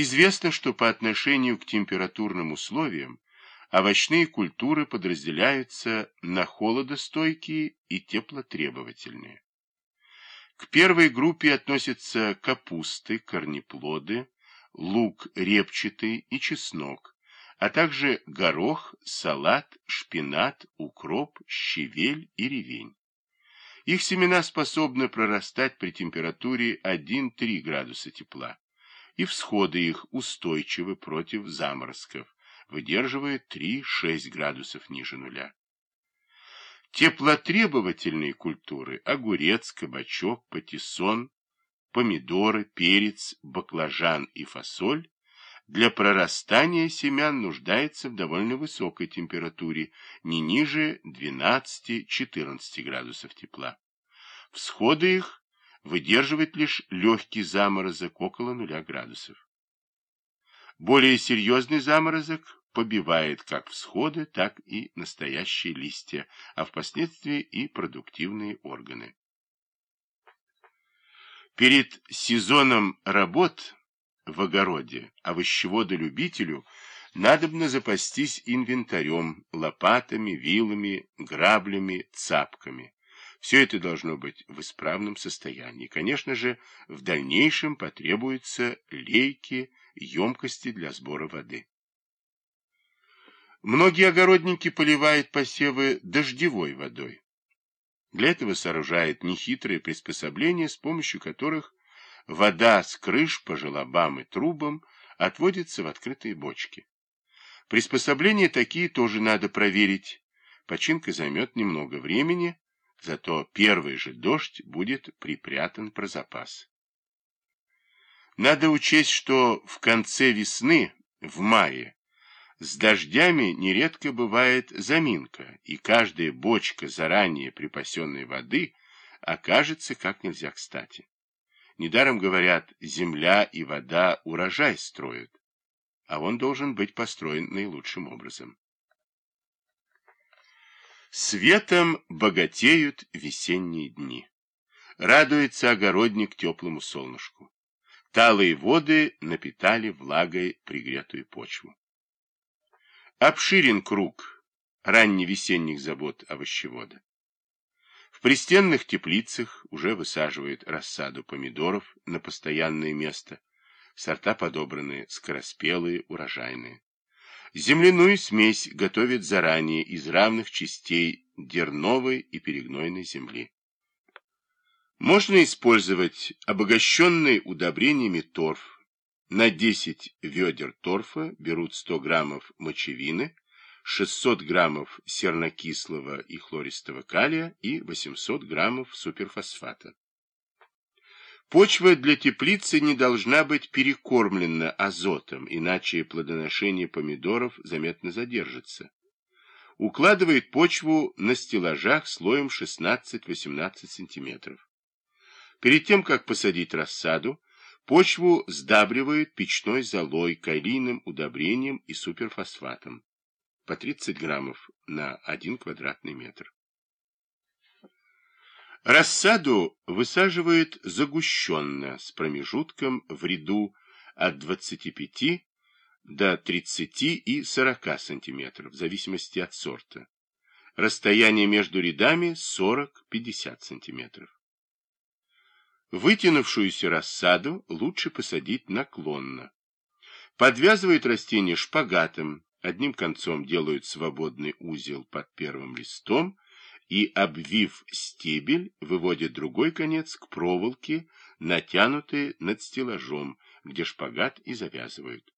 Известно, что по отношению к температурным условиям овощные культуры подразделяются на холодостойкие и теплотребовательные. К первой группе относятся капусты, корнеплоды, лук репчатый и чеснок, а также горох, салат, шпинат, укроп, щавель и ревень. Их семена способны прорастать при температуре 1-3 градуса тепла, и всходы их устойчивы против заморозков, выдерживая 3-6 градусов ниже нуля. Теплотребовательные культуры – огурец, кабачок, патиссон, помидоры, перец, баклажан и фасоль – для прорастания семян нуждается в довольно высокой температуре, не ниже 12-14 градусов тепла. Всходы их выдерживает лишь легкий заморозок около нуля градусов. Более серьезный заморозок побивает как всходы, так и настоящие листья, а впоследствии и продуктивные органы. Перед сезоном работ в огороде овощеводу-любителю надобно запастись инвентарем, лопатами, вилами, граблями, цапками. Все это должно быть в исправном состоянии. Конечно же, в дальнейшем потребуются лейки, емкости для сбора воды. Многие огородники поливают посевы дождевой водой. Для этого сооружают нехитрые приспособления, с помощью которых вода с крыш по желобам и трубам отводится в открытые бочки. Приспособления такие тоже надо проверить. Починка займет немного времени, зато первый же дождь будет припрятан про запас. Надо учесть, что в конце весны, в мае, с дождями нередко бывает заминка, и каждая бочка заранее припасенной воды окажется как нельзя кстати. Недаром говорят, земля и вода урожай строят, а он должен быть построен наилучшим образом. Светом богатеют весенние дни. Радуется огородник теплому солнышку. Талые воды напитали влагой пригретую почву. Обширен круг ранневесенних забот овощевода. В пристенных теплицах уже высаживают рассаду помидоров на постоянное место. Сорта подобраны скороспелые, урожайные. Земляную смесь готовят заранее из равных частей дерновой и перегнойной земли. Можно использовать обогащенный удобрениями торф, на 10 ведер торфа берут 100 граммов мочевины, 600 граммов сернокислого и хлористого калия и 800 граммов суперфосфата. Почва для теплицы не должна быть перекормлена азотом, иначе плодоношение помидоров заметно задержится. Укладывает почву на стеллажах слоем 16-18 см. Перед тем, как посадить рассаду, Почву сдабривают печной золой, калийным удобрением и суперфосфатом по 30 граммов на 1 квадратный метр. Рассаду высаживают загущенно с промежутком в ряду от 25 до 30 и 40 сантиметров, в зависимости от сорта. Расстояние между рядами 40-50 сантиметров. Вытянувшуюся рассаду лучше посадить наклонно. Подвязывают растение шпагатом, одним концом делают свободный узел под первым листом и, обвив стебель, выводят другой конец к проволоке, натянутой над стеллажом, где шпагат и завязывают.